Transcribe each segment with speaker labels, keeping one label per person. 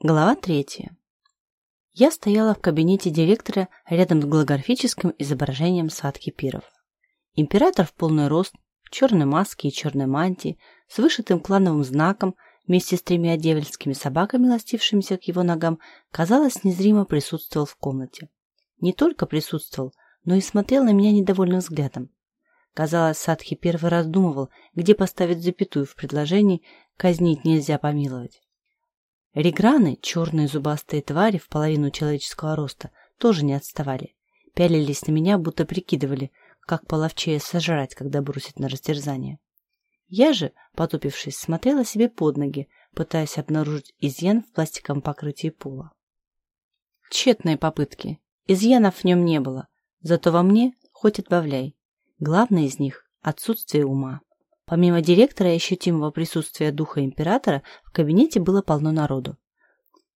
Speaker 1: Глава третья. Я стояла в кабинете директора рядом с голографическим изображением Садхи Пиров. Император в полный рост, в черной маске и черной мантии, с вышитым клановым знаком, вместе с тремя дьявольскими собаками, ластившимися к его ногам, казалось, незримо присутствовал в комнате. Не только присутствовал, но и смотрел на меня недовольным взглядом. Казалось, Садхи первый раз думал, где поставить запятую в предложении «казнить нельзя помиловать». Реграны, черные зубастые твари в половину человеческого роста, тоже не отставали. Пялились на меня, будто прикидывали, как половчее сожрать, когда бросить на растерзание. Я же, потупившись, смотрела себе под ноги, пытаясь обнаружить изъян в пластиковом покрытии пола. Тщетные попытки. Изъянов в нем не было, зато во мне хоть отбавляй. Главное из них – отсутствие ума. Помимо директора и ощутимого присутствия духа императора, в кабинете было полно народу.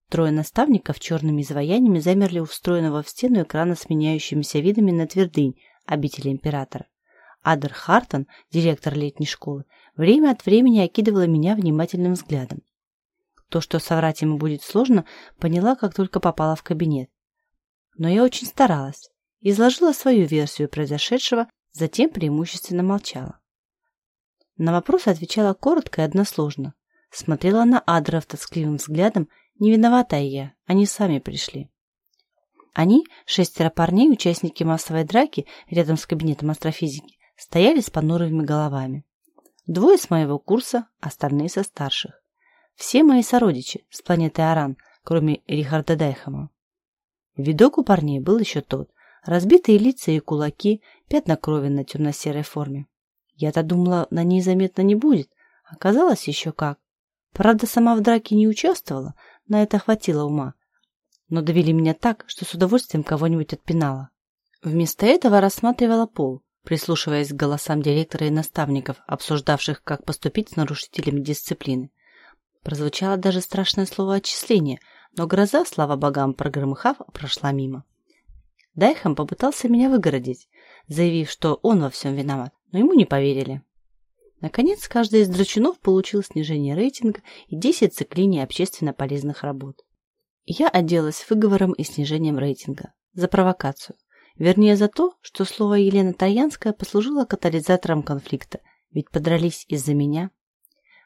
Speaker 1: Трое наставников черными изваяниями замерли у встроенного в стену экрана с меняющимися видами на твердынь обители императора. Адер Хартон, директор летней школы, время от времени окидывала меня внимательным взглядом. То, что соврать ему будет сложно, поняла, как только попала в кабинет. Но я очень старалась, изложила свою версию произошедшего, затем преимущественно молчала. На вопрос отвечала коротко и односложно. Смотрела на Адров тоскливым взглядом, не виновата я, они сами пришли. Они, шестеро парней, участники массовой драки рядом с кабинетом астрофизики, стояли с понурыми головами. Двое с моего курса, остальные со старших. Все мои сородичи с планеты Аран, кроме Рихарда Дайхама. Видок у парней был еще тот. Разбитые лица и кулаки, пятна крови на темно-серой форме. Я-то думала, на ней заметно не будет. Оказалось еще как. Правда, сама в драке не участвовала, на это хватило ума. Но довели меня так, что с удовольствием кого-нибудь отпинала. Вместо этого рассматривала пол, прислушиваясь к голосам директора и наставников, обсуждавших, как поступить с нарушителями дисциплины. Прозвучало даже страшное слово «отчисление», но гроза, слава богам, прогромыхав, прошла мимо. Дайхам попытался меня выгородить, заявив, что он во всем виноват но ему не поверили. Наконец, каждый из драчунов получил снижение рейтинга и 10 циклиний общественно полезных работ. Я оделась выговором и снижением рейтинга. За провокацию. Вернее, за то, что слово Елена Троянская послужило катализатором конфликта, ведь подрались из-за меня.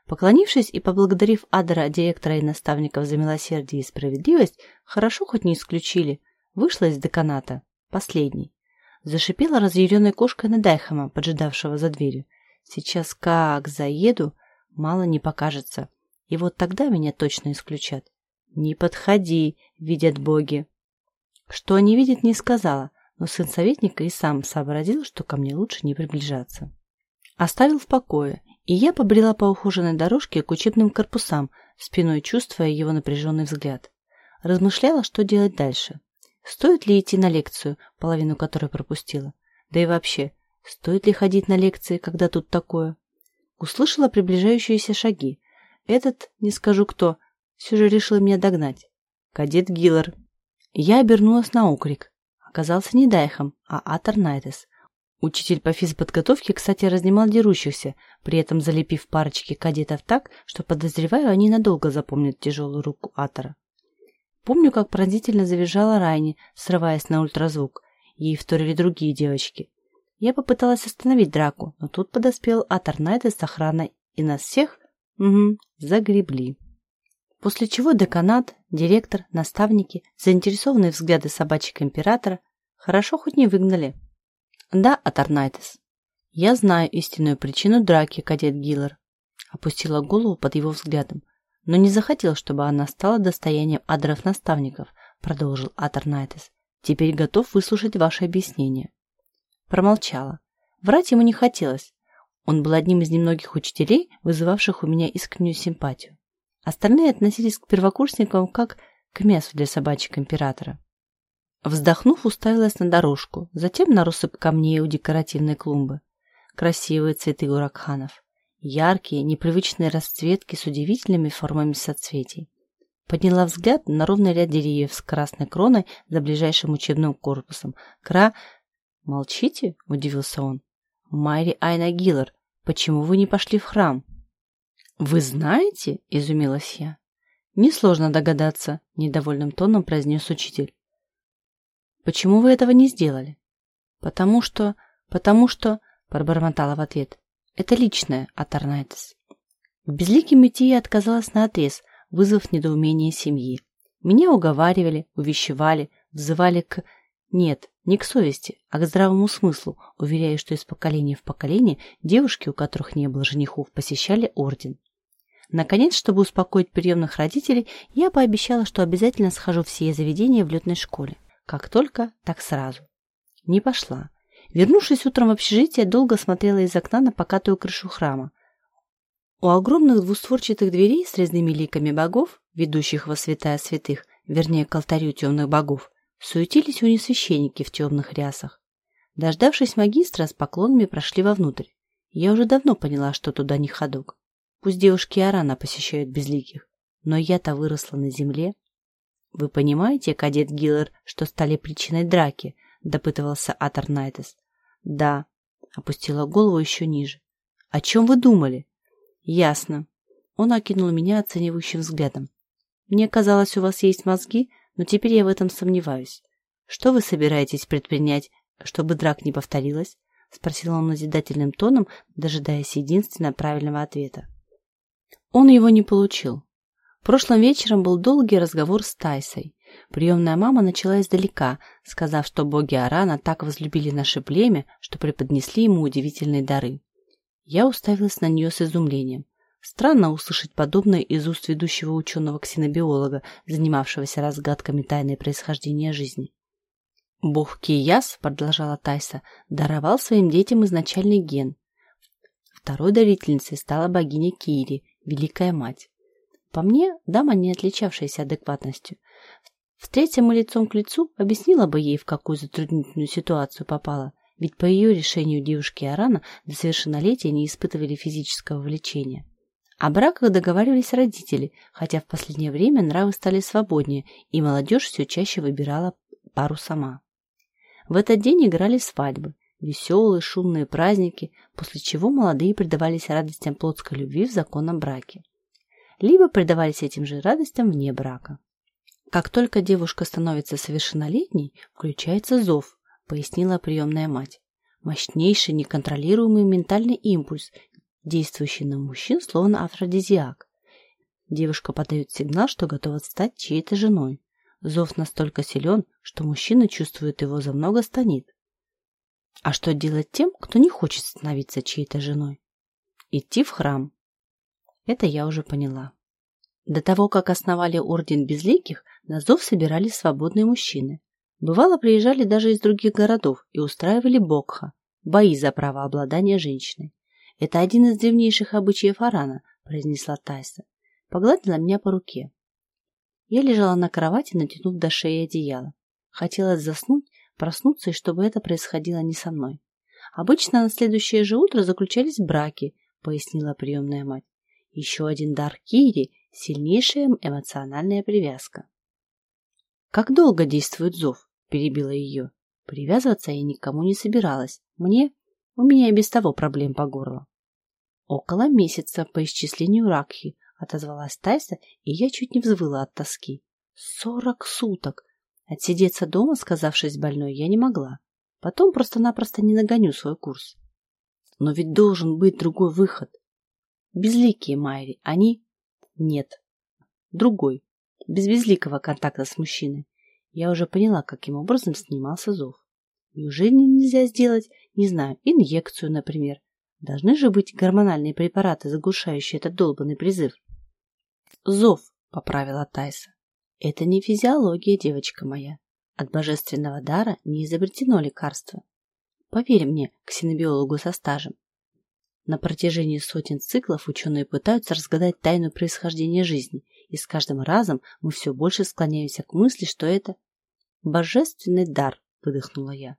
Speaker 1: Поклонившись и поблагодарив Адера, директора и наставников за милосердие и справедливость, хорошо хоть не исключили, вышла из деканата, последний, Зашипела разъяренной кошкой на Дайхама, поджидавшего за дверью. Сейчас как заеду, мало не покажется. И вот тогда меня точно исключат. «Не подходи», — видят боги. Что они видят, не сказала, но сын советника и сам сообразил, что ко мне лучше не приближаться. Оставил в покое, и я побрела по ухоженной дорожке к учебным корпусам, спиной чувствуя его напряженный взгляд. Размышляла, что делать дальше. Стоит ли идти на лекцию, половину которой пропустила? Да и вообще, стоит ли ходить на лекции, когда тут такое? Услышала приближающиеся шаги. Этот, не скажу кто, все же решил меня догнать. Кадет Гиллар. Я обернулась на окрик. Оказался не Дайхом, а Атор Найтес. Учитель по физподготовке, кстати, разнимал дерущихся, при этом залепив парочки кадетов так, что, подозреваю, они надолго запомнят тяжелую руку Атора. Помню, как пронзительно завизжала Райни, срываясь на ультразвук. Ей вторили другие девочки. Я попыталась остановить драку, но тут подоспел Аторнайт с охраной, и нас всех, угу, загребли. После чего деканат, директор, наставники, заинтересованные взгляды собачек императора хорошо хоть не выгнали. Да, Аторнайтес, я знаю истинную причину драки, кадет Гиллар. Опустила голову под его взглядом но не захотел, чтобы она стала достоянием адров-наставников, продолжил Атор Найтес. Теперь готов выслушать ваши объяснения. Промолчала. Врать ему не хотелось. Он был одним из немногих учителей, вызывавших у меня искреннюю симпатию. Остальные относились к первокурсникам как к мясу для собачек императора. Вздохнув, уставилась на дорожку, затем на россыпь камней у декоративной клумбы. Красивые цветы уракханов яркие, непривычные расцветки с удивительными формами соцветий. Подняла взгляд на ровный ряд деревьев с красной кроной за ближайшим учебным корпусом. Кра... «Молчите?» – удивился он. «Майри Айна Гиллар, почему вы не пошли в храм?» «Вы знаете?» – изумилась я. Несложно догадаться, недовольным тоном произнес учитель. Почему вы этого не сделали? Потому что... Потому что... Пробормотала в ответ. Это личное от Арнайтес. К безликим идти я отказалась наотрез, вызвав недоумение семьи. Меня уговаривали, увещевали, взывали к... Нет, не к совести, а к здравому смыслу, уверяя, что из поколения в поколение девушки, у которых не было женихов, посещали орден. Наконец, чтобы успокоить приемных родителей, я пообещала, что обязательно схожу в все заведения в летной школе. Как только, так сразу. Не пошла. Вернувшись утром в общежитие, долго смотрела из окна на покатую крышу храма. У огромных двустворчатых дверей с резными ликами богов, ведущих во святая святых, вернее, к алтарю темных богов, суетились унисвященники в темных рясах. Дождавшись магистра, с поклонами прошли вовнутрь. Я уже давно поняла, что туда не ходок. Пусть девушки Арана посещают безликих, но я-то выросла на земле. Вы понимаете, кадет Гиллер, что стали причиной драки? Допытывался Атор Найтес. Да. Опустила голову еще ниже. О чем вы думали? Ясно. Он окинул меня оценивающим взглядом. Мне казалось, у вас есть мозги, но теперь я в этом сомневаюсь. Что вы собираетесь предпринять, чтобы драк не повторилась? Спросил он назидательным тоном, дожидаясь единственно правильного ответа. Он его не получил. Прошлым вечером был долгий разговор с Тайсой. Приемная мама начала издалека, сказав, что боги Арана так возлюбили наше племя, что преподнесли ему удивительные дары. Я уставилась на нее с изумлением. Странно услышать подобное из уст ведущего ученого-ксенобиолога, занимавшегося разгадками тайны происхождения жизни. «Бог Кияс», — продолжала Тайса, — даровал своим детям изначальный ген. Второй дарительницей стала богиня Кири, Великая Мать. По мне, дама, не отличавшаяся адекватностью. Встретя мы лицом к лицу, объяснила бы ей, в какую затруднительную ситуацию попала, ведь по ее решению девушки Арана до совершеннолетия не испытывали физического влечения. О браках договаривались родители, хотя в последнее время нравы стали свободнее, и молодежь все чаще выбирала пару сама. В этот день играли свадьбы, веселые, шумные праздники, после чего молодые предавались радостям плотской любви в законном браке. Либо предавались этим же радостям вне брака. Как только девушка становится совершеннолетней, включается зов, пояснила приемная мать. Мощнейший неконтролируемый ментальный импульс, действующий на мужчин словно афродизиак. Девушка подает сигнал, что готова стать чьей-то женой. Зов настолько силен, что мужчина чувствует его за много станет. А что делать тем, кто не хочет становиться чьей-то женой? Идти в храм. Это я уже поняла. До того, как основали Орден Безликих, на зов собирались свободные мужчины. Бывало, приезжали даже из других городов и устраивали бокха, бои за право обладания женщиной. «Это один из древнейших обычаев Арана», — произнесла Тайса. Погладила меня по руке. Я лежала на кровати, натянув до шеи одеяло. Хотелось заснуть, проснуться, и чтобы это происходило не со мной. Обычно на следующее же утро заключались браки, пояснила приемная мать. Еще один дар Кири – сильнейшая эмоциональная привязка. «Как долго действует зов?» – перебила ее. Привязываться я никому не собиралась. Мне у меня и без того проблем по горло. Около месяца по исчислению Ракхи, отозвалась Тайса, и я чуть не взвыла от тоски. Сорок суток! Отсидеться дома, сказавшись больной, я не могла. Потом просто-напросто не нагоню свой курс. Но ведь должен быть другой выход. Безликие Майри, они... Нет. Другой. Без безликого контакта с мужчиной. Я уже поняла, каким образом снимался зов. Неужели нельзя сделать, не знаю, инъекцию, например? Должны же быть гормональные препараты, заглушающие этот долбанный призыв. Зов, поправила Тайса. Это не физиология, девочка моя. От божественного дара не изобретено лекарство. Поверь мне, ксенобиологу со стажем. На протяжении сотен циклов ученые пытаются разгадать тайну происхождения жизни, и с каждым разом мы все больше склоняемся к мысли, что это божественный дар, выдохнула я.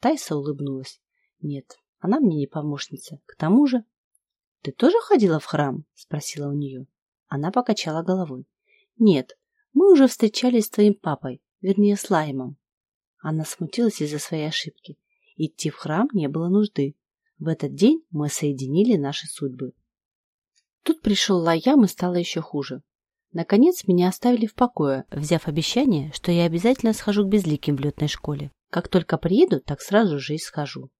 Speaker 1: Тайса улыбнулась. Нет, она мне не помощница. К тому же... Ты тоже ходила в храм? Спросила у нее. Она покачала головой. Нет, мы уже встречались с твоим папой, вернее, с Лаймом. Она смутилась из-за своей ошибки. Идти в храм не было нужды. В этот день мы соединили наши судьбы. Тут пришел Лаям и стало еще хуже. Наконец меня оставили в покое, взяв обещание, что я обязательно схожу к безликим в летной школе. Как только приеду, так сразу же и схожу.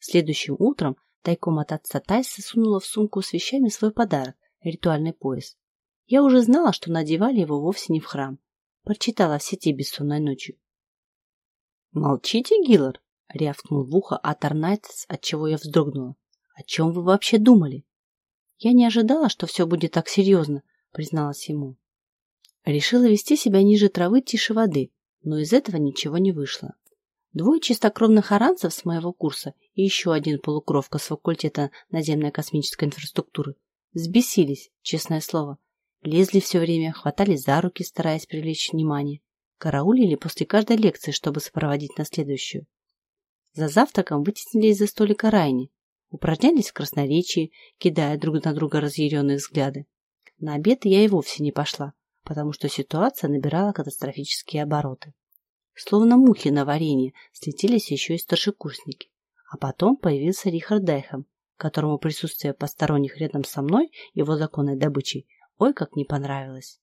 Speaker 1: Следующим утром тайком от отца Тайса сунула в сумку с вещами свой подарок – ритуальный пояс. Я уже знала, что надевали его вовсе не в храм. Прочитала в сети бессонной ночью. «Молчите, Гиллар!» — рявкнул в ухо Атор Найтс, отчего я вздрогнула. «О чем вы вообще думали?» «Я не ожидала, что все будет так серьезно», — призналась ему. Решила вести себя ниже травы, тише воды, но из этого ничего не вышло. Двое чистокровных аранцев с моего курса и еще один полукровка с факультета наземной космической инфраструктуры взбесились, честное слово. Лезли все время, хватались за руки, стараясь привлечь внимание. Караулили после каждой лекции, чтобы сопроводить на следующую. За завтраком вытеснили из-за столика Райни. Упражнялись в красноречии, кидая друг на друга разъяренные взгляды. На обед я и вовсе не пошла, потому что ситуация набирала катастрофические обороты. Словно мухи на варенье слетелись еще и старшекурсники. А потом появился Рихард Дайхам, которому присутствие посторонних рядом со мной, его законной добычей, ой как не понравилось.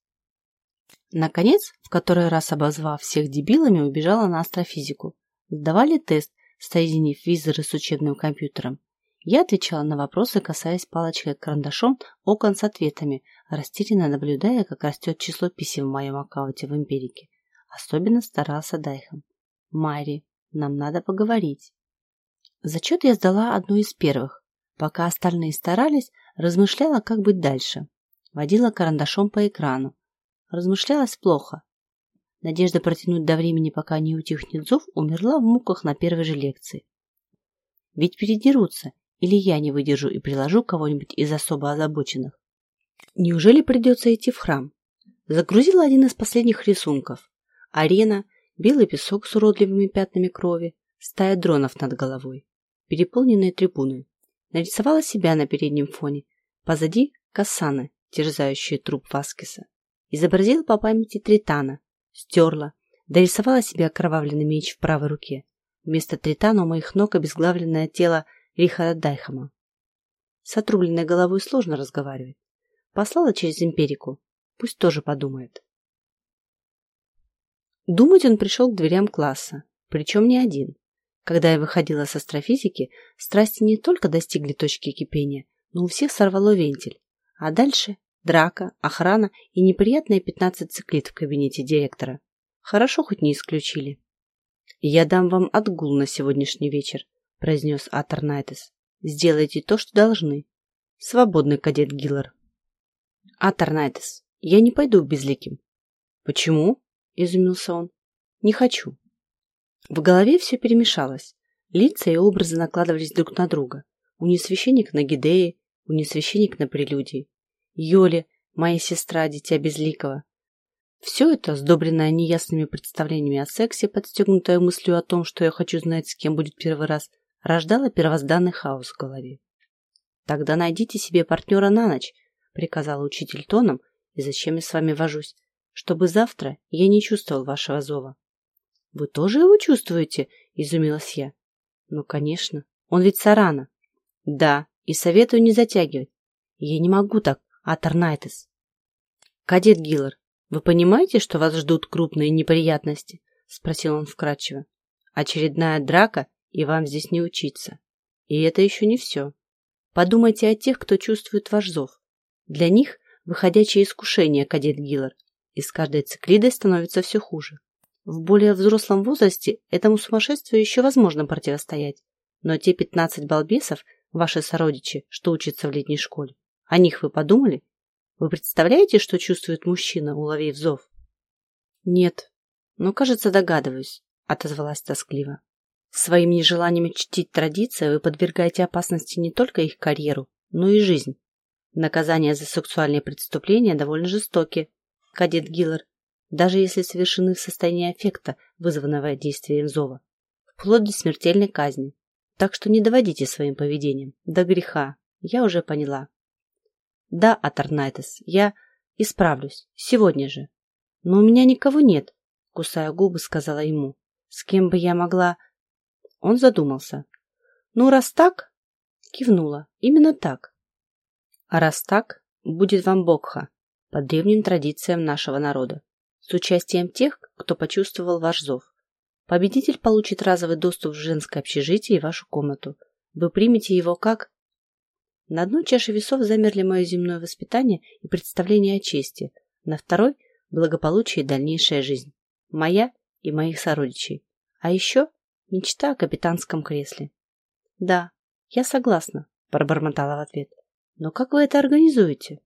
Speaker 1: Наконец, в который раз обозвав всех дебилами, убежала на астрофизику. Сдавали тест, соединив визоры с учебным компьютером. Я отвечала на вопросы, касаясь палочкой-карандашом окон с ответами, растерянно наблюдая, как растет число писем в моем аккаунте в Империке. Особенно старался Дайхан. «Майри, нам надо поговорить». Зачет я сдала одну из первых. Пока остальные старались, размышляла, как быть дальше. Водила карандашом по экрану. Размышлялась плохо. Надежда протянуть до времени, пока не утихнет зов, умерла в муках на первой же лекции. Ведь передерутся, или я не выдержу и приложу кого-нибудь из особо озабоченных. Неужели придется идти в храм? Загрузила один из последних рисунков. Арена, белый песок с уродливыми пятнами крови, стая дронов над головой, переполненные трибуны. Нарисовала себя на переднем фоне. Позади – кассаны, терзающие труп Васкиса. Изобразила по памяти Тритана, стерла, дорисовала себе окровавленный меч в правой руке. Вместо Тритана у моих ног обезглавленное тело Рихарда Дайхама. С отрубленной головой сложно разговаривать. Послала через империку. Пусть тоже подумает. Думать он пришел к дверям класса, причем не один. Когда я выходила с астрофизики, страсти не только достигли точки кипения, но у всех сорвало вентиль. А дальше драка, охрана и неприятные 15 циклит в кабинете директора. Хорошо хоть не исключили. «Я дам вам отгул на сегодняшний вечер», — произнес Атор Найтес. «Сделайте то, что должны. Свободный кадет Гиллар». «Атор Найтес, я не пойду в Безликим». «Почему?» — изумился он. «Не хочу». В голове все перемешалось. Лица и образы накладывались друг на друга. У нее священник на Гидее, у нее священник на прелюдии. Йоли, моя сестра, дитя Безликого. Все это, сдобренное неясными представлениями о сексе, подстегнутое мыслью о том, что я хочу знать, с кем будет первый раз, рождало первозданный хаос в голове. «Тогда найдите себе партнера на ночь», — приказала учитель тоном, «и зачем я с вами вожусь? Чтобы завтра я не чувствовал вашего зова». «Вы тоже его чувствуете?» — изумилась я. «Ну, конечно. Он ведь Сарана». «Да, и советую не затягивать. Я не могу так. Аторнайтес. «Кадет Гиллар, вы понимаете, что вас ждут крупные неприятности?» — спросил он вкратчиво. «Очередная драка, и вам здесь не учиться. И это еще не все. Подумайте о тех, кто чувствует ваш зов. Для них выходящее искушение, кадет Гиллар, и с каждой циклидой становится все хуже. В более взрослом возрасте этому сумасшествию еще возможно противостоять, но те пятнадцать балбесов, ваши сородичи, что учатся в летней школе, о них вы подумали? Вы представляете, что чувствует мужчина, уловив зов? Нет, но, кажется, догадываюсь, отозвалась тоскливо. Своим нежеланием чтить традиции вы подвергаете опасности не только их карьеру, но и жизнь. Наказания за сексуальные преступления довольно жестоки, кадет Гиллар, даже если совершены в состоянии аффекта, вызванного действием зова, вплоть до смертельной казни. Так что не доводите своим поведением до греха, я уже поняла. Да, Аторнайтес, я исправлюсь. Сегодня же. Но у меня никого нет, кусая губы, сказала ему. С кем бы я могла... Он задумался. Ну, раз так... Кивнула. Именно так. А раз так, будет вам Богха, по древним традициям нашего народа, с участием тех, кто почувствовал ваш зов. Победитель получит разовый доступ в женское общежитие и вашу комнату. Вы примете его как... На одной чаше весов замерли мое земное воспитание и представление о чести, на второй – благополучие и дальнейшая жизнь. Моя и моих сородичей. А еще мечта о капитанском кресле. Да, я согласна, пробормотала в ответ. Но как вы это организуете?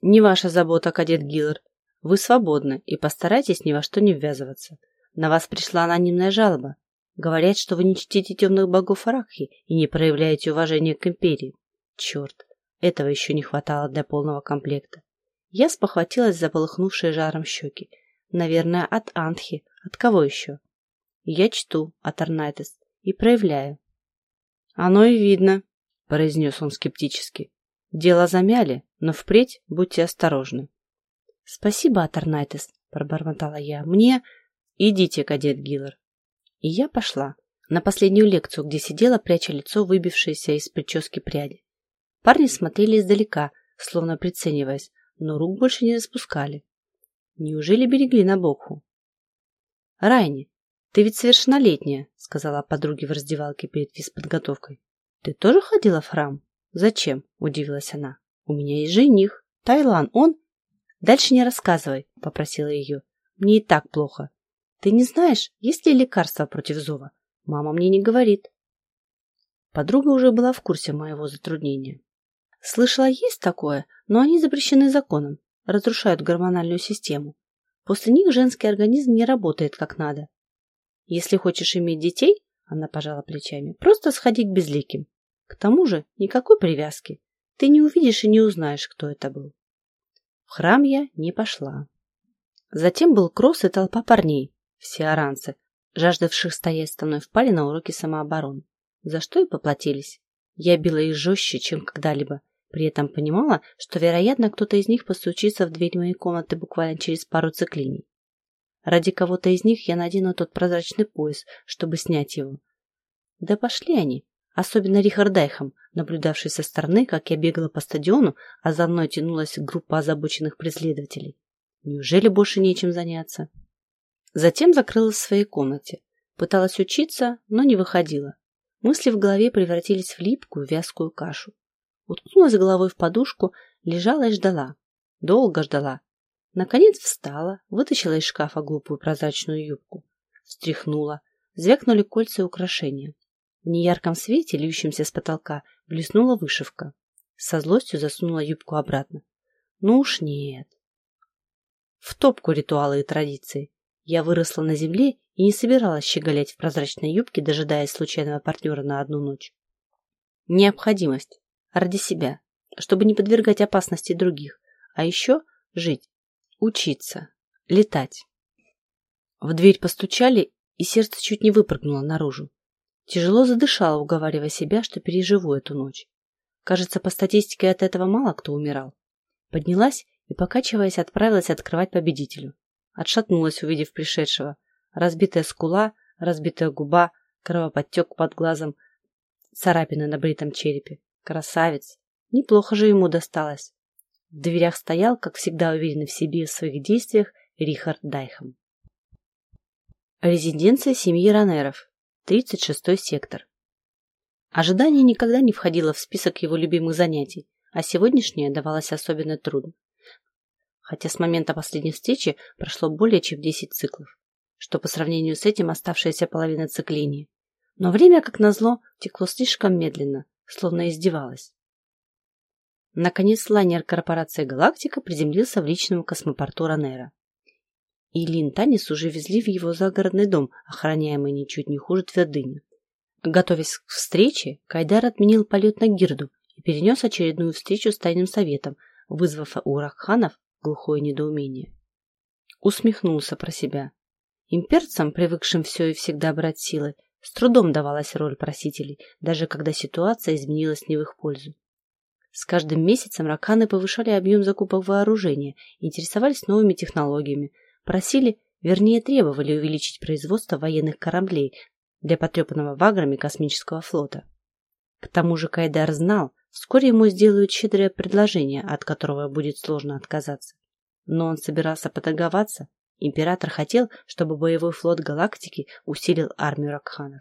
Speaker 1: Не ваша забота, кадет Гиллер. Вы свободны и постарайтесь ни во что не ввязываться. На вас пришла анонимная жалоба. Говорят, что вы не чтите темных богов Аракхи и не проявляете уважения к империи. Черт, этого еще не хватало для полного комплекта. Я спохватилась за полыхнувшие жаром щеки. Наверное, от Антхи. От кого еще? Я чту от Арнайтес и проявляю. Оно и видно, произнес он скептически. Дело замяли, но впредь будьте осторожны. Спасибо, Аторнайтес, пробормотала я. Мне... Идите, кадет Гиллер. И я пошла на последнюю лекцию, где сидела, пряча лицо, выбившееся из прически пряди. Парни смотрели издалека, словно прицениваясь, но рук больше не распускали. Неужели берегли на бокху? Райни, ты ведь совершеннолетняя, сказала подруге в раздевалке перед физподготовкой. Ты тоже ходила в храм? Зачем? Удивилась она. У меня есть жених. Тайлан, он... Дальше не рассказывай, попросила ее. Мне и так плохо. Ты не знаешь, есть ли лекарства против зова? Мама мне не говорит. Подруга уже была в курсе моего затруднения. Слышала, есть такое, но они запрещены законом, разрушают гормональную систему. После них женский организм не работает как надо. Если хочешь иметь детей, она пожала плечами, просто сходить безликим. К тому же никакой привязки. Ты не увидишь и не узнаешь, кто это был. В храм я не пошла. Затем был кросс и толпа парней, все оранцы, жаждавших стоять со мной в паре на уроке самообороны. За что и поплатились. Я била их жестче, чем когда-либо. При этом понимала, что, вероятно, кто-то из них постучится в дверь моей комнаты буквально через пару циклиний. Ради кого-то из них я надену тот прозрачный пояс, чтобы снять его. Да пошли они, особенно Рихард Дайхам, наблюдавший со стороны, как я бегала по стадиону, а за мной тянулась группа озабоченных преследователей. Неужели больше нечем заняться? Затем закрылась в своей комнате. Пыталась учиться, но не выходила. Мысли в голове превратились в липкую, вязкую кашу. Уткнулась головой в подушку, лежала и ждала. Долго ждала. Наконец встала, вытащила из шкафа глупую прозрачную юбку. Встряхнула. Звякнули кольца и украшения. В неярком свете, льющемся с потолка, блеснула вышивка. Со злостью засунула юбку обратно. Ну уж нет. В топку ритуалы и традиции. Я выросла на земле и не собиралась щеголять в прозрачной юбке, дожидаясь случайного партнера на одну ночь. Необходимость. Ради себя. Чтобы не подвергать опасности других. А еще жить. Учиться. Летать. В дверь постучали, и сердце чуть не выпрыгнуло наружу. Тяжело задышала, уговаривая себя, что переживу эту ночь. Кажется, по статистике от этого мало кто умирал. Поднялась и, покачиваясь, отправилась открывать победителю. Отшатнулась, увидев пришедшего. Разбитая скула, разбитая губа, кровоподтек под глазом, царапины на бритом черепе. Красавец! Неплохо же ему досталось. В дверях стоял, как всегда уверенный в себе и в своих действиях, Рихард Дайхам. Резиденция семьи Ранеров. 36-й сектор. Ожидание никогда не входило в список его любимых занятий, а сегодняшнее давалось особенно трудно. Хотя с момента последней встречи прошло более чем 10 циклов, что по сравнению с этим оставшаяся половина цикления. Но время, как назло, текло слишком медленно, словно издевалось. Наконец лайнер корпорации «Галактика» приземлился в личном космопорту Ранера. И Лин Танис уже везли в его загородный дом, охраняемый ничуть не хуже твердыни. Готовясь к встрече, Кайдар отменил полет на Гирду и перенес очередную встречу с тайным советом, вызвав у Рахханов глухое недоумение. Усмехнулся про себя. Имперцам, привыкшим все и всегда брать силой, с трудом давалась роль просителей, даже когда ситуация изменилась не в их пользу. С каждым месяцем раканы повышали объем закупок вооружения, интересовались новыми технологиями, просили, вернее требовали увеличить производство военных кораблей для потрепанного ваграми космического флота. К тому же Кайдар знал, Вскоре ему сделают щедрое предложение, от которого будет сложно отказаться. Но он собирался поторговаться. Император хотел, чтобы боевой флот галактики усилил армию Ракханов.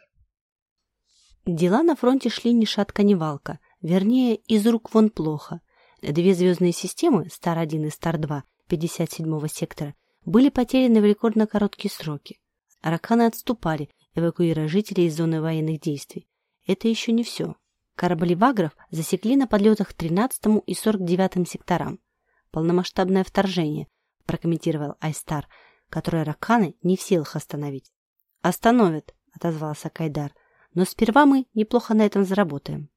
Speaker 1: Дела на фронте шли ни шатка, ни валка. Вернее, из рук вон плохо. Две звездные системы, Стар-1 и Стар-2, 57-го сектора, были потеряны в рекордно короткие сроки. Ракханы отступали, эвакуируя жителей из зоны военных действий. Это еще не все. Корабли «Вагров» засекли на подлетах 13 и 49 секторам. Полномасштабное вторжение, прокомментировал Айстар, которое Ракханы не в силах остановить. «Остановят», — отозвался Кайдар, — «но сперва мы неплохо на этом заработаем».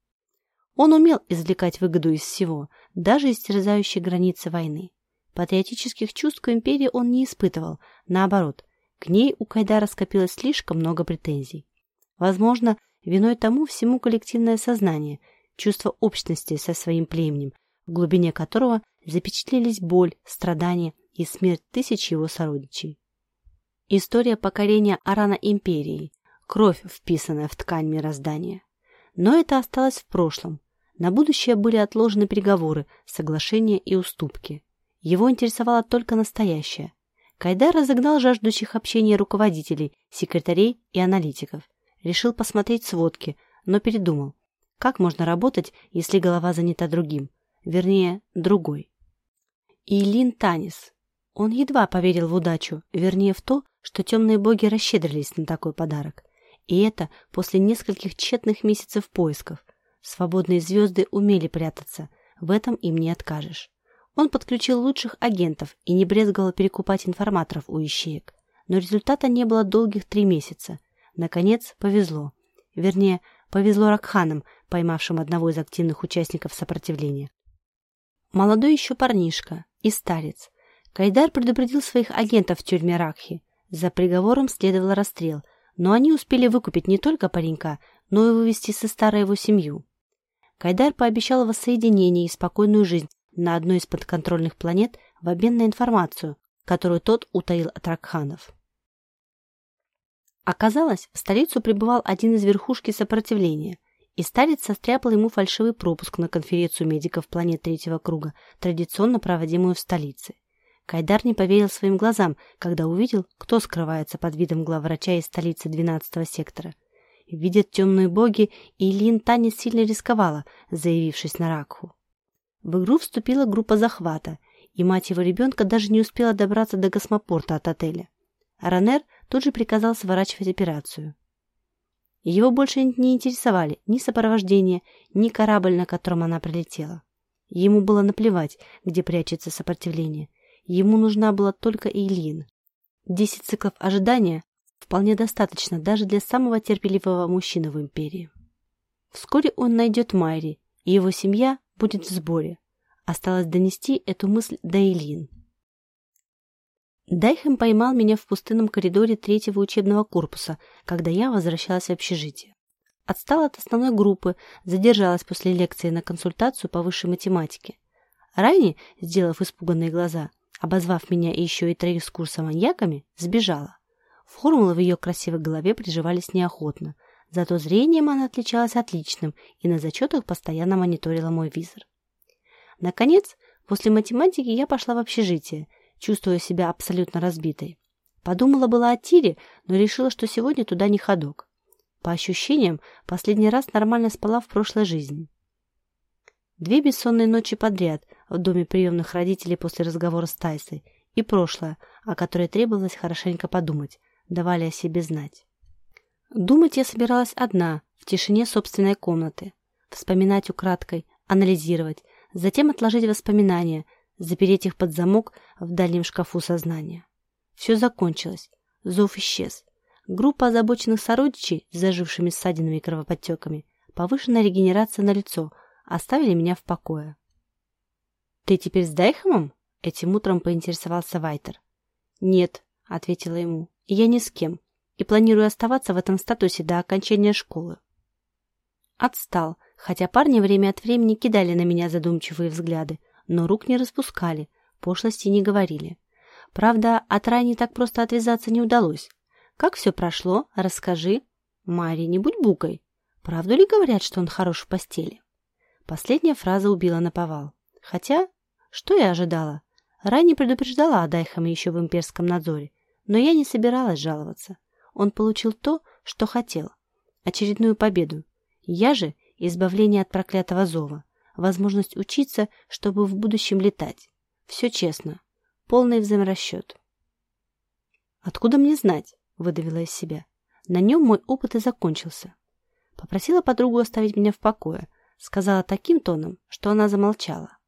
Speaker 1: Он умел извлекать выгоду из всего, даже из терзающей границы войны. Патриотических чувств к империи он не испытывал, наоборот, к ней у Кайдара скопилось слишком много претензий. Возможно, виной тому всему коллективное сознание, чувство общности со своим племенем, в глубине которого запечатлелись боль, страдания и смерть тысяч его сородичей. История покорения Арана империи, кровь, вписанная в ткань мироздания. Но это осталось в прошлом. На будущее были отложены переговоры, соглашения и уступки. Его интересовало только настоящее. Кайдар разогнал жаждущих общения руководителей, секретарей и аналитиков. Решил посмотреть сводки, но передумал. Как можно работать, если голова занята другим? Вернее, другой. Илин Танис. Он едва поверил в удачу, вернее в то, что темные боги расщедрились на такой подарок. И это после нескольких тщетных месяцев поисков. Свободные звезды умели прятаться, в этом им не откажешь. Он подключил лучших агентов и не брезговал перекупать информаторов у ищеек. Но результата не было долгих три месяца. Наконец, повезло. Вернее, повезло Ракханам, поймавшим одного из активных участников сопротивления. Молодой еще парнишка и старец. Кайдар предупредил своих агентов в тюрьме Ракхи. За приговором следовал расстрел, но они успели выкупить не только паренька, но и вывести со стара его семью. Кайдар пообещал воссоединение и спокойную жизнь на одной из подконтрольных планет в обмен на информацию, которую тот утаил от Ракханов. Оказалось, в столицу прибывал один из верхушки сопротивления, и старец состряпал ему фальшивый пропуск на конференцию медиков планет третьего круга, традиционно проводимую в столице. Кайдар не поверил своим глазам, когда увидел, кто скрывается под видом главврача из столицы 12-го сектора. Видят темные боги, и Лин Тани сильно рисковала, заявившись на Ракху. В игру вступила группа захвата, и мать его ребенка даже не успела добраться до космопорта от отеля. Ранер тут же приказал сворачивать операцию. Его больше не интересовали ни сопровождение, ни корабль, на котором она прилетела. Ему было наплевать, где прячется сопротивление. Ему нужна была только Эйлин. Десять циклов ожидания вполне достаточно даже для самого терпеливого мужчины в Империи. Вскоре он найдет Майри, и его семья будет в сборе. Осталось донести эту мысль до Элин. Дайхем поймал меня в пустынном коридоре третьего учебного корпуса, когда я возвращалась в общежитие. Отстала от основной группы, задержалась после лекции на консультацию по высшей математике. Райни, сделав испуганные глаза, обозвав меня еще и троих с курса маньяками, сбежала. Формулы в ее красивой голове приживались неохотно – Зато зрением она отличалась отличным и на зачетах постоянно мониторила мой визор. Наконец, после математики я пошла в общежитие, чувствуя себя абсолютно разбитой. Подумала была о Тире, но решила, что сегодня туда не ходок. По ощущениям, последний раз нормально спала в прошлой жизни. Две бессонные ночи подряд в доме приемных родителей после разговора с Тайсой и прошлое, о которой требовалось хорошенько подумать, давали о себе знать. Думать я собиралась одна, в тишине собственной комнаты. Вспоминать украдкой, анализировать, затем отложить воспоминания, запереть их под замок в дальнем шкафу сознания. Все закончилось. Зов исчез. Группа озабоченных сородичей с зажившими ссадинами и кровоподтеками, повышенная регенерация на лицо, оставили меня в покое. «Ты теперь с Дайхомом?» — этим утром поинтересовался Вайтер. «Нет», — ответила ему, — «я ни с кем и планирую оставаться в этом статусе до окончания школы. Отстал, хотя парни время от времени кидали на меня задумчивые взгляды, но рук не распускали, пошлости не говорили. Правда, от Райни так просто отвязаться не удалось. Как все прошло, расскажи. Мари, не будь букой. Правду ли говорят, что он хорош в постели? Последняя фраза убила наповал. Хотя, что я ожидала? Ранее предупреждала о Дайхаме еще в имперском надзоре, но я не собиралась жаловаться. Он получил то, что хотел. Очередную победу. Я же избавление от проклятого зова. Возможность учиться, чтобы в будущем летать. Все честно. Полный взаиморасчет. «Откуда мне знать?» – выдавила из себя. На нем мой опыт и закончился. Попросила подругу оставить меня в покое. Сказала таким тоном, что она замолчала.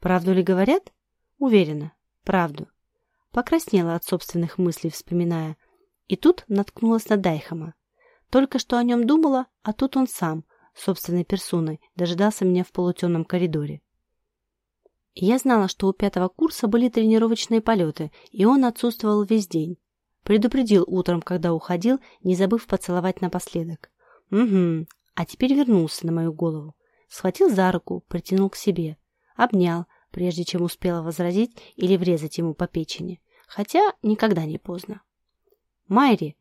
Speaker 1: «Правду ли говорят?» «Уверена. Правду». Покраснела от собственных мыслей, вспоминая. И тут наткнулась на Дайхама. Только что о нем думала, а тут он сам, собственной персоной, дожидался меня в полутемном коридоре. Я знала, что у пятого курса были тренировочные полеты, и он отсутствовал весь день. Предупредил утром, когда уходил, не забыв поцеловать напоследок. Угу, а теперь вернулся на мою голову. Схватил за руку, притянул к себе. Обнял, прежде чем успела возразить или врезать ему по печени. Хотя никогда не поздно. Майри!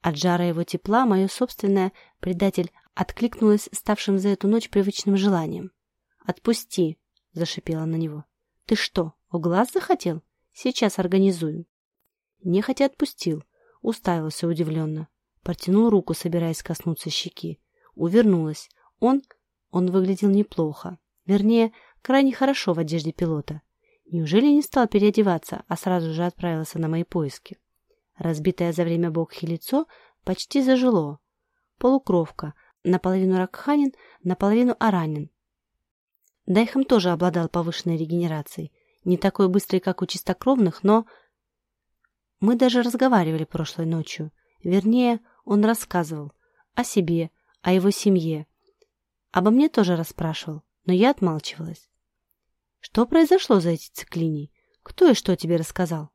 Speaker 1: От жара его тепла мое собственное предатель откликнулась ставшим за эту ночь привычным желанием. «Отпусти!» — зашипела на него. «Ты что, в глаз захотел? Сейчас организую». Нехотя отпустил, уставился удивленно. Протянул руку, собираясь коснуться щеки. Увернулась. Он... он выглядел неплохо. Вернее, крайне хорошо в одежде пилота. Неужели не стал переодеваться, а сразу же отправился на мои поиски? Разбитое за время Богхи лицо почти зажило. Полукровка, наполовину Ракханин, наполовину Аранин. Дайхам тоже обладал повышенной регенерацией. Не такой быстрой, как у чистокровных, но... Мы даже разговаривали прошлой ночью. Вернее, он рассказывал о себе, о его семье. Обо мне тоже расспрашивал, но я отмалчивалась. Что произошло за эти циклинии? Кто и что тебе рассказал?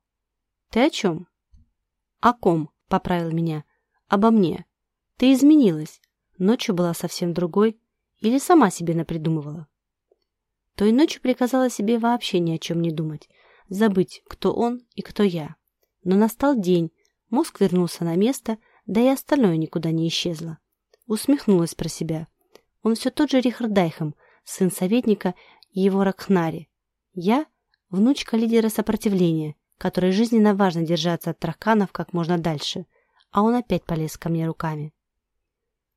Speaker 1: Ты о чем? О ком? Поправил меня. Обо мне. Ты изменилась. Ночью была совсем другой. Или сама себе напридумывала. Той ночью приказала себе вообще ни о чем не думать. Забыть, кто он и кто я. Но настал день. Мозг вернулся на место, да и остальное никуда не исчезло. Усмехнулась про себя. Он все тот же Рихард Дайхем, сын советника его Ракхнари. Я – внучка лидера сопротивления, которой жизненно важно держаться от тараканов как можно дальше, а он опять полез ко мне руками.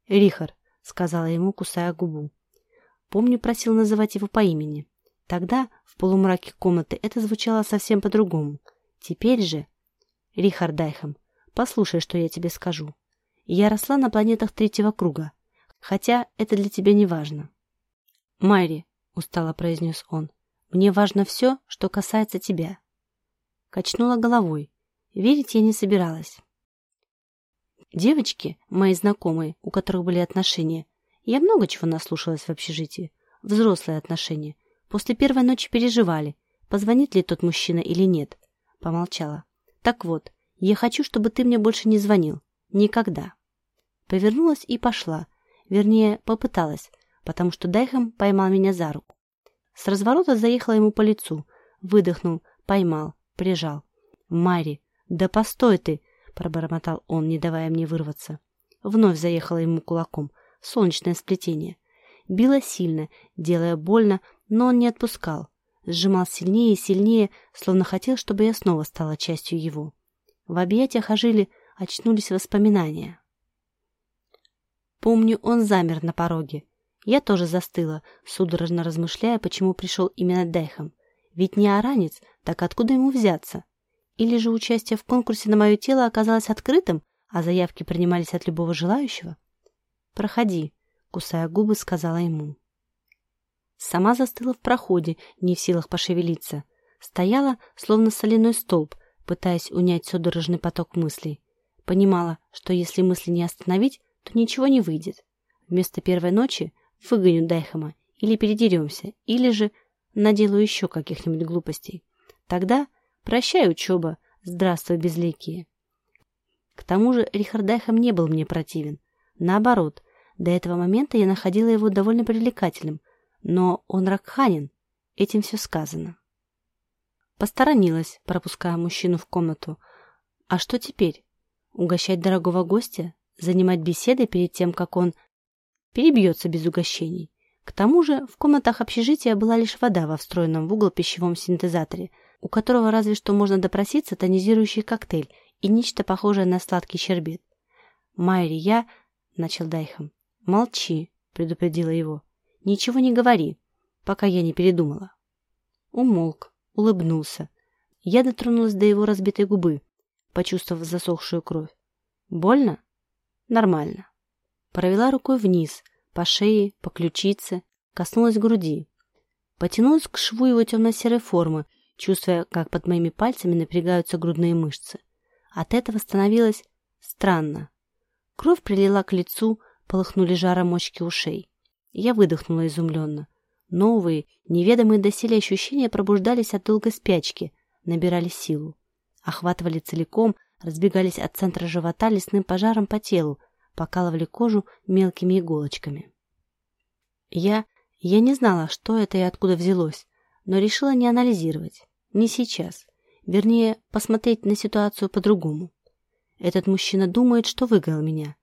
Speaker 1: «Рихар», — сказала ему, кусая губу. Помню, просил называть его по имени. Тогда, в полумраке комнаты, это звучало совсем по-другому. Теперь же... Рихард Дайхам, послушай, что я тебе скажу. Я росла на планетах третьего круга, хотя это для тебя не важно. Майри, устало произнес он. «Мне важно все, что касается тебя». Качнула головой. Верить я не собиралась. Девочки, мои знакомые, у которых были отношения, я много чего наслушалась в общежитии. Взрослые отношения. После первой ночи переживали, позвонит ли тот мужчина или нет. Помолчала. Так вот, я хочу, чтобы ты мне больше не звонил. Никогда. Повернулась и пошла. Вернее, попыталась, потому что Дайхем поймал меня за руку. С разворота заехала ему по лицу. Выдохнул, поймал, прижал. «Мари, да постой ты!» — пробормотал он, не давая мне вырваться. Вновь заехала ему кулаком. Солнечное сплетение. Била сильно, делая больно, но он не отпускал. Сжимал сильнее и сильнее, словно хотел, чтобы я снова стала частью его. В объятиях ожили, очнулись воспоминания. Помню, он замер на пороге, я тоже застыла, судорожно размышляя, почему пришел именно Дайхам. Ведь не аранец, так откуда ему взяться? Или же участие в конкурсе на мое тело оказалось открытым, а заявки принимались от любого желающего? «Проходи», — кусая губы, сказала ему. Сама застыла в проходе, не в силах пошевелиться. Стояла, словно соляной столб, пытаясь унять судорожный поток мыслей. Понимала, что если мысли не остановить, то ничего не выйдет. Вместо первой ночи выгоню Дайхама, или передеремся, или же наделаю еще каких-нибудь глупостей. Тогда прощай, учеба, здравствуй, безликие. К тому же Рихард Дайхам не был мне противен. Наоборот, до этого момента я находила его довольно привлекательным, но он ракханин, этим все сказано. Посторонилась, пропуская мужчину в комнату. А что теперь? Угощать дорогого гостя? Занимать беседой перед тем, как он перебьется без угощений. К тому же в комнатах общежития была лишь вода во встроенном в угол пищевом синтезаторе, у которого разве что можно допроситься тонизирующий коктейль и нечто похожее на сладкий щербет. «Майри, я...» — начал Дайхам. «Молчи», — предупредила его. «Ничего не говори, пока я не передумала». Умолк, улыбнулся. Я дотронулась до его разбитой губы, почувствовав засохшую кровь. «Больно?» «Нормально». Провела рукой вниз, по шее, по ключице, коснулась груди. Потянулась к шву его темно-серой формы, чувствуя, как под моими пальцами напрягаются грудные мышцы. От этого становилось странно. Кровь прилила к лицу, полыхнули жаром мочки ушей. Я выдохнула изумленно. Новые, неведомые доселе ощущения пробуждались от долгой спячки, набирали силу. Охватывали целиком, разбегались от центра живота лесным пожаром по телу, покалывали кожу мелкими иголочками. Я... я не знала, что это и откуда взялось, но решила не анализировать. Не сейчас. Вернее, посмотреть на ситуацию по-другому. Этот мужчина думает, что выиграл меня.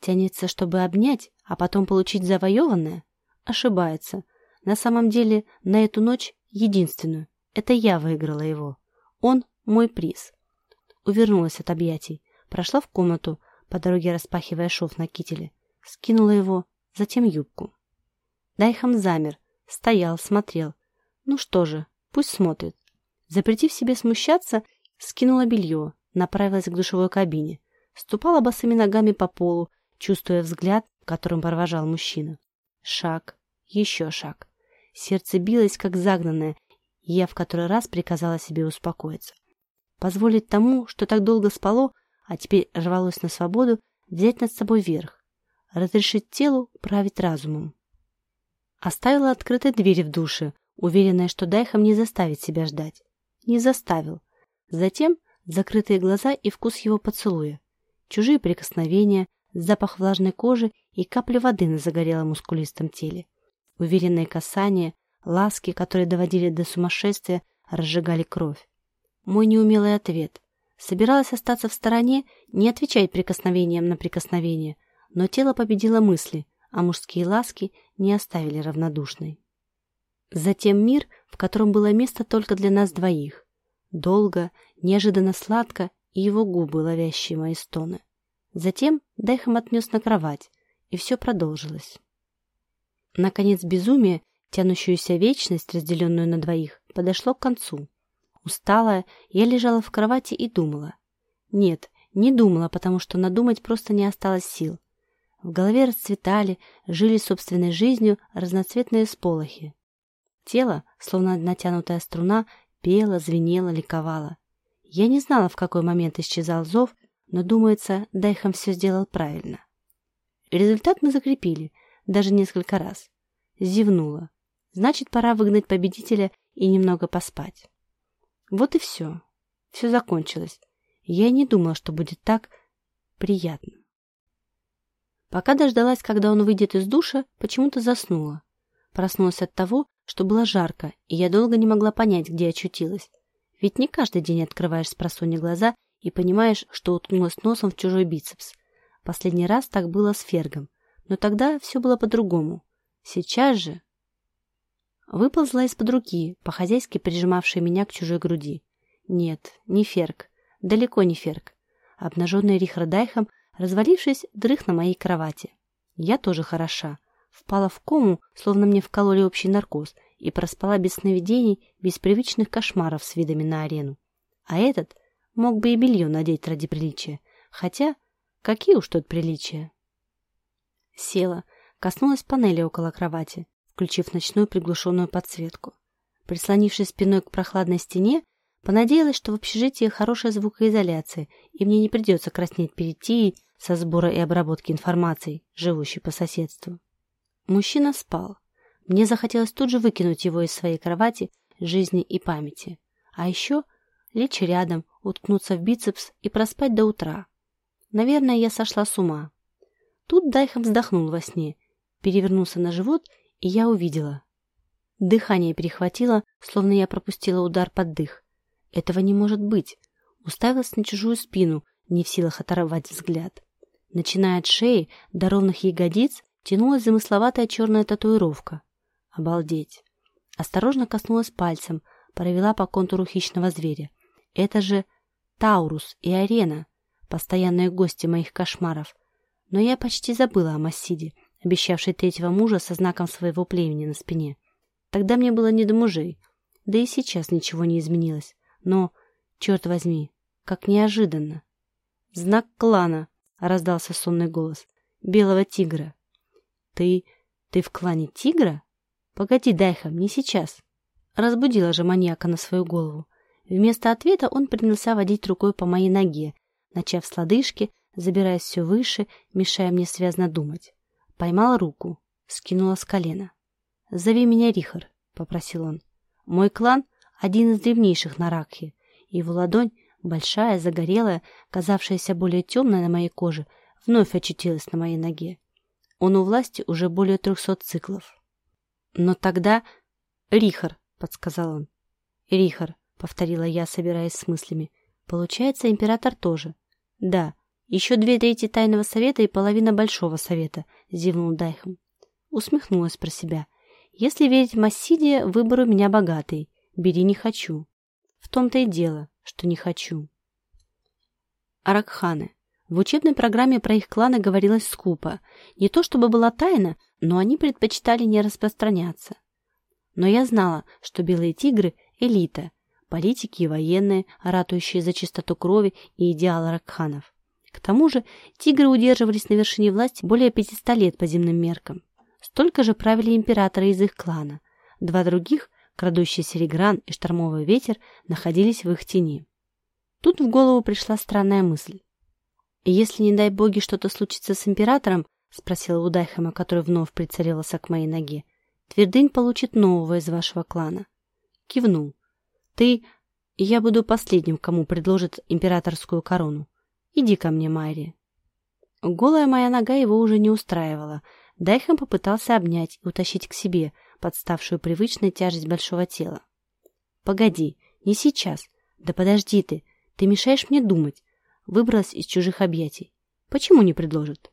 Speaker 1: Тянется, чтобы обнять, а потом получить завоеванное? Ошибается. На самом деле, на эту ночь единственную. Это я выиграла его. Он мой приз. Увернулась от объятий. Прошла в комнату, по дороге распахивая шов на кителе. Скинула его, затем юбку. Дайхам замер, стоял, смотрел. Ну что же, пусть смотрит. Запретив себе смущаться, скинула белье, направилась к душевой кабине. Ступала босыми ногами по полу, чувствуя взгляд, которым провожал мужчина. Шаг, еще шаг. Сердце билось, как загнанное, я в который раз приказала себе успокоиться. Позволить тому, что так долго спало, а теперь рвалось на свободу, взять над собой верх. Разрешить телу править разумом. Оставила открытой дверь в душе, уверенная, что Дайхам не заставит себя ждать. Не заставил. Затем закрытые глаза и вкус его поцелуя. Чужие прикосновения, запах влажной кожи и капли воды на загорелом мускулистом теле. Уверенные касания, ласки, которые доводили до сумасшествия, разжигали кровь. Мой неумелый ответ. Собиралась остаться в стороне, не отвечать прикосновением на прикосновение, но тело победило мысли, а мужские ласки не оставили равнодушной. Затем мир, в котором было место только для нас двоих. Долго, неожиданно сладко и его губы, ловящие мои стоны. Затем Дайхам отнес на кровать, и все продолжилось. Наконец безумие, тянущуюся вечность, разделенную на двоих, подошло к концу. Усталая, я лежала в кровати и думала. Нет, не думала, потому что надумать просто не осталось сил. В голове расцветали, жили собственной жизнью разноцветные сполохи. Тело, словно натянутая струна, пело, звенело, ликовало. Я не знала, в какой момент исчезал зов, но, думается, Дайхам все сделал правильно. Результат мы закрепили, даже несколько раз. Зевнула. Значит, пора выгнать победителя и немного поспать. Вот и все. Все закончилось. Я не думала, что будет так приятно. Пока дождалась, когда он выйдет из душа, почему-то заснула. Проснулась от того, что было жарко, и я долго не могла понять, где очутилась. Ведь не каждый день открываешь с просонья глаза и понимаешь, что уткнулась носом в чужой бицепс. Последний раз так было с Фергом, но тогда все было по-другому. Сейчас же... Выползла из-под руки, по-хозяйски прижимавшей меня к чужой груди. Нет, не Ферг. Далеко не Ферг. Обнаженный Рихардайхом, развалившись, дрых на моей кровати. Я тоже хороша. Впала в кому, словно мне вкололи общий наркоз, и проспала без сновидений, без привычных кошмаров с видами на арену. А этот мог бы и белье надеть ради приличия. Хотя, какие уж тут приличия. Села, коснулась панели около кровати, включив ночную приглушенную подсветку. Прислонившись спиной к прохладной стене, понадеялась, что в общежитии хорошая звукоизоляция, и мне не придется краснеть перед Тией со сбора и обработки информации, живущей по соседству. Мужчина спал. Мне захотелось тут же выкинуть его из своей кровати, жизни и памяти. А еще лечь рядом, уткнуться в бицепс и проспать до утра. Наверное, я сошла с ума. Тут Дайхам вздохнул во сне, перевернулся на живот, и я увидела. Дыхание перехватило, словно я пропустила удар под дых. Этого не может быть. Уставилась на чужую спину, не в силах оторвать взгляд. Начиная от шеи до ровных ягодиц тянулась замысловатая черная татуировка. Обалдеть. Осторожно коснулась пальцем, провела по контуру хищного зверя. Это же Таурус и Арена, постоянные гости моих кошмаров. Но я почти забыла о Массиде, обещавшей третьего мужа со знаком своего племени на спине. Тогда мне было не до мужей, да и сейчас ничего не изменилось. Но, черт возьми, как неожиданно. «Знак клана», — раздался сонный голос, — «белого тигра». «Ты... ты в клане тигра? Погоди, Дайха, не сейчас». Разбудила же маньяка на свою голову. Вместо ответа он принялся водить рукой по моей ноге, начав с лодыжки, забираясь все выше, мешая мне связно думать. Поймал руку, скинула с колена. «Зови меня Рихар», — попросил он. «Мой клан — один из древнейших на Ракхе. Его ладонь, большая, загорелая, казавшаяся более темной на моей коже, вновь очутилась на моей ноге. Он у власти уже более трехсот циклов. Но тогда... Рихар, — подсказал он. Рихар, — повторила я, собираясь с мыслями. Получается, император тоже. Да, еще две трети тайного совета и половина большого совета, — зевнул Дайхом. Усмехнулась про себя. Если верить Массиде, выбор у меня богатый. Бери не хочу. В том-то и дело, что не хочу. Аракханы. В учебной программе про их кланы говорилось скупо. Не то чтобы была тайна, но они предпочитали не распространяться. Но я знала, что белые тигры – элита, политики и военные, ратующие за чистоту крови и идеалы ракханов. К тому же тигры удерживались на вершине власти более 500 лет по земным меркам. Столько же правили императоры из их клана. Два других, крадущий Серегран и штормовый ветер, находились в их тени. Тут в голову пришла странная мысль. Если, не дай боги, что-то случится с императором, спросила у Дайхама, который вновь прицелился к моей ноге, Твердынь получит нового из вашего клана. Кивнул. Ты... Я буду последним, кому предложат императорскую корону. Иди ко мне, Майри. Голая моя нога его уже не устраивала. Дайхам попытался обнять и утащить к себе, подставшую привычной тяжесть большого тела. «Погоди, не сейчас. Да подожди ты. Ты мешаешь мне думать». Выбралась из чужих объятий. «Почему не предложат?»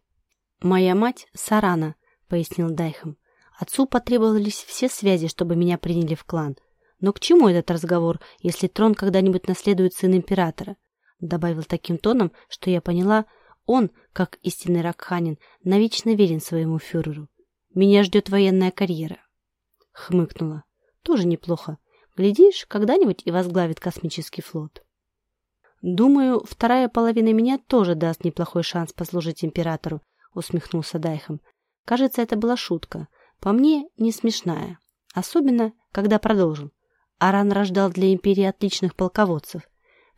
Speaker 1: «Моя мать — Сарана», — пояснил Дайхам. Отцу потребовались все связи, чтобы меня приняли в клан. Но к чему этот разговор, если трон когда-нибудь наследует сын императора? Добавил таким тоном, что я поняла, он, как истинный ракханин, навечно верен своему фюреру. Меня ждет военная карьера. Хмыкнула. Тоже неплохо. Глядишь, когда-нибудь и возглавит космический флот. Думаю, вторая половина меня тоже даст неплохой шанс послужить императору, усмехнулся Дайхом. Кажется, это была шутка. По мне, не смешная. Особенно, когда продолжил. Аран рождал для империи отличных полководцев.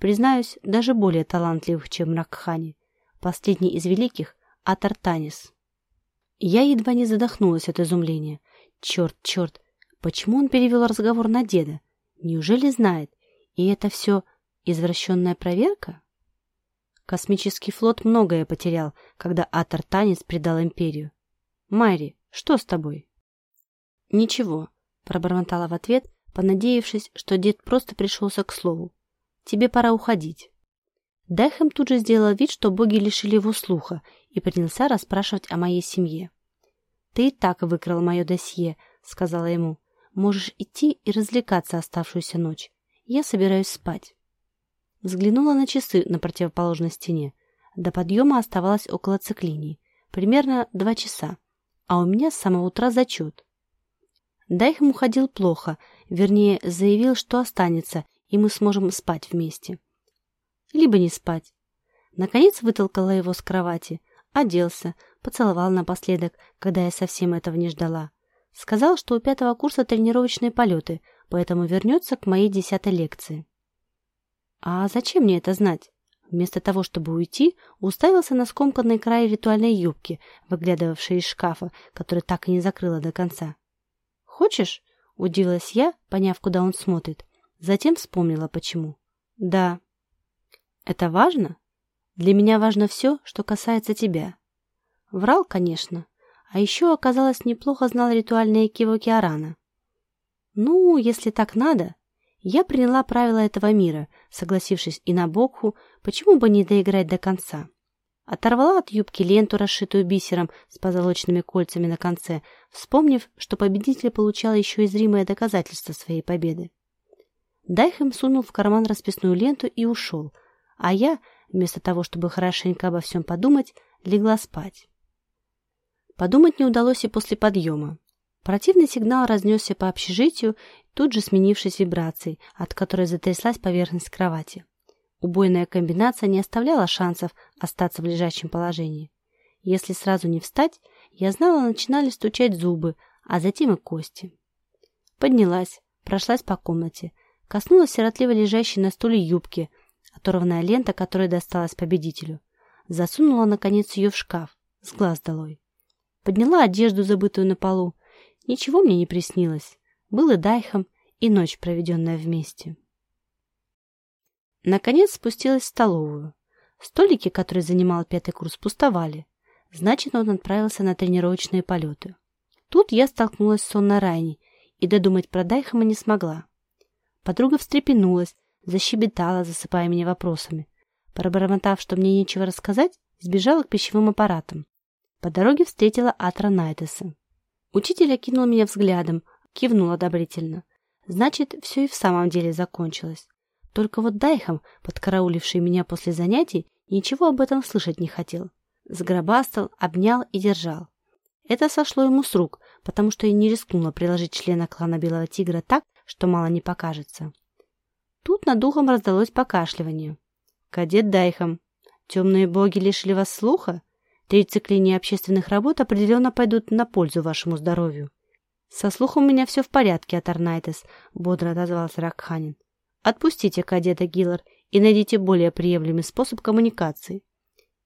Speaker 1: Признаюсь, даже более талантливых, чем Ракхани. Последний из великих – Атартанис. Я едва не задохнулась от изумления. Черт, черт, почему он перевел разговор на деда? Неужели знает? И это все извращенная проверка? Космический флот многое потерял, когда Атартанис предал империю. Майри, что с тобой? «Ничего», — пробормотала в ответ, понадеявшись, что дед просто пришелся к слову. «Тебе пора уходить». Дайхэм тут же сделал вид, что боги лишили его слуха, и принялся расспрашивать о моей семье. «Ты и так выкрал мое досье», — сказала ему. «Можешь идти и развлекаться оставшуюся ночь. Я собираюсь спать». Взглянула на часы на противоположной стене. До подъема оставалось около циклинии. Примерно два часа. А у меня с самого утра зачет. Дайхем уходил плохо, вернее, заявил, что останется, и мы сможем спать вместе. Либо не спать. Наконец вытолкала его с кровати, оделся, поцеловал напоследок, когда я совсем этого не ждала. Сказал, что у пятого курса тренировочные полеты, поэтому вернется к моей десятой лекции. А зачем мне это знать? Вместо того, чтобы уйти, уставился на скомканный край ритуальной юбки, выглядывавшей из шкафа, который так и не закрыла до конца. «Хочешь?» — удивилась я, поняв, куда он смотрит. Затем вспомнила, почему. «Да». «Это важно?» «Для меня важно все, что касается тебя». Врал, конечно. А еще, оказалось, неплохо знал ритуальные кивоки Арана. «Ну, если так надо...» Я приняла правила этого мира, согласившись и на Бокху, почему бы не доиграть до конца. Оторвала от юбки ленту, расшитую бисером с позолоченными кольцами на конце, вспомнив, что победитель получал еще и зримое доказательство своей победы. Дайхем сунул в карман расписную ленту и ушел, а я, вместо того, чтобы хорошенько обо всем подумать, легла спать. Подумать не удалось и после подъема. Противный сигнал разнесся по общежитию, тут же сменившись вибрацией, от которой затряслась поверхность кровати. Убойная комбинация не оставляла шансов остаться в лежачем положении. Если сразу не встать, я знала, начинали стучать зубы, а затем и кости. Поднялась, прошлась по комнате, коснулась сиротливо лежащей на стуле юбки, оторванная лента, которая досталась победителю. Засунула, наконец, ее в шкаф, с глаз долой. Подняла одежду, забытую на полу. Ничего мне не приснилось. Был и Дайхом, и ночь, проведенная вместе. Наконец спустилась в столовую. Столики, которые занимал пятый курс, пустовали. Значит, он отправился на тренировочные полеты. Тут я столкнулась с сонной Райни и додумать про Дайхама не смогла. Подруга встрепенулась, защебетала, засыпая меня вопросами. Пробормотав, что мне нечего рассказать, сбежала к пищевым аппаратам. По дороге встретила Атра Найтеса. Учитель окинул меня взглядом, кивнул одобрительно. Значит, все и в самом деле закончилось. Только вот Дайхам, подкарауливший меня после занятий, ничего об этом слышать не хотел. Сграбастал, обнял и держал. Это сошло ему с рук, потому что я не рискнула приложить члена клана Белого Тигра так, что мало не покажется. Тут над ухом раздалось покашливание. «Кадет Дайхам, темные боги лишили вас слуха? Три цикления общественных работ определенно пойдут на пользу вашему здоровью». «Со слухом у меня все в порядке, Атарнайтес», — бодро отозвался Ракханин. Отпустите кадета Гиллар и найдите более приемлемый способ коммуникации.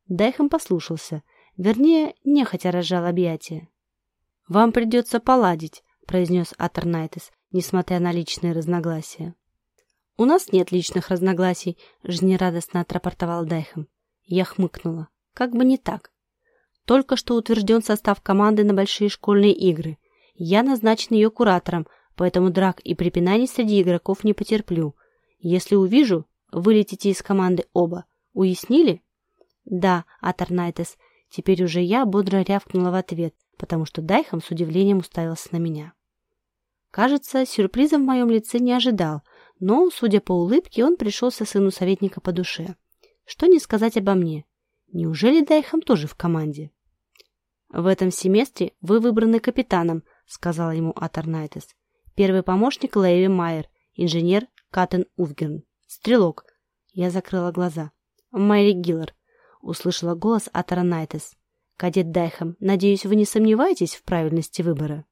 Speaker 1: Дайхам послушался, вернее, нехотя разжал объятия. «Вам придется поладить», — произнес Атернайтес, несмотря на личные разногласия. «У нас нет личных разногласий», — жизнерадостно отрапортовал Дайхам. Я хмыкнула. Как бы не так. Только что утвержден состав команды на большие школьные игры. Я назначен ее куратором, поэтому драк и препинаний среди игроков не потерплю. Если увижу, вылетите из команды оба. Уяснили? Да, Атернайтес. Теперь уже я бодро рявкнула в ответ, потому что Дайхам с удивлением уставился на меня. Кажется, сюрприза в моем лице не ожидал, но, судя по улыбке, он пришелся сыну советника по душе. Чего не сказать обо мне? Неужели Дайхам тоже в команде? «В этом семестре вы выбраны капитаном», — сказал ему Атернайтес. «Первый помощник Лэйви Майер, инженер Катен Увгерн. Стрелок. Я закрыла глаза. Майри Гиллар. Услышала голос Атара Найтес. Кадет Дайхам, надеюсь, вы не сомневаетесь в правильности выбора?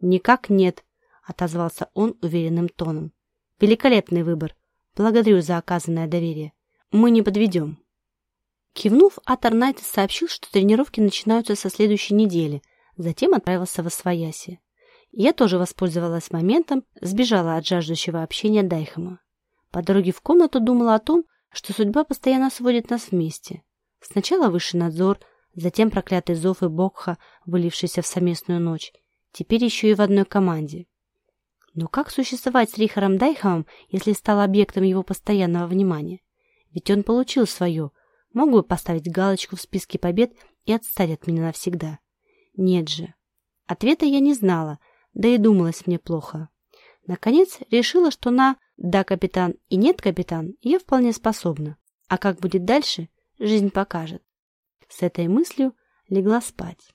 Speaker 1: Никак нет, отозвался он уверенным тоном. Великолепный выбор. Благодарю за оказанное доверие. Мы не подведем. Кивнув, Атар Найтес сообщил, что тренировки начинаются со следующей недели, затем отправился в Освояси. Я тоже воспользовалась моментом, сбежала от жаждущего общения Дайхама. По дороге в комнату думала о том, что судьба постоянно сводит нас вместе. Сначала высший надзор, затем проклятый зов и Бокха, вылившийся в совместную ночь, теперь еще и в одной команде. Но как существовать с Рихаром Дайхамом, если стал объектом его постоянного внимания? Ведь он получил свое. Мог бы поставить галочку в списке побед и отстать от меня навсегда. Нет же. Ответа я не знала, да и думалось мне плохо. Наконец решила, что на «да, капитан» и «нет, капитан» я вполне способна. А как будет дальше, жизнь покажет. С этой мыслью легла спать.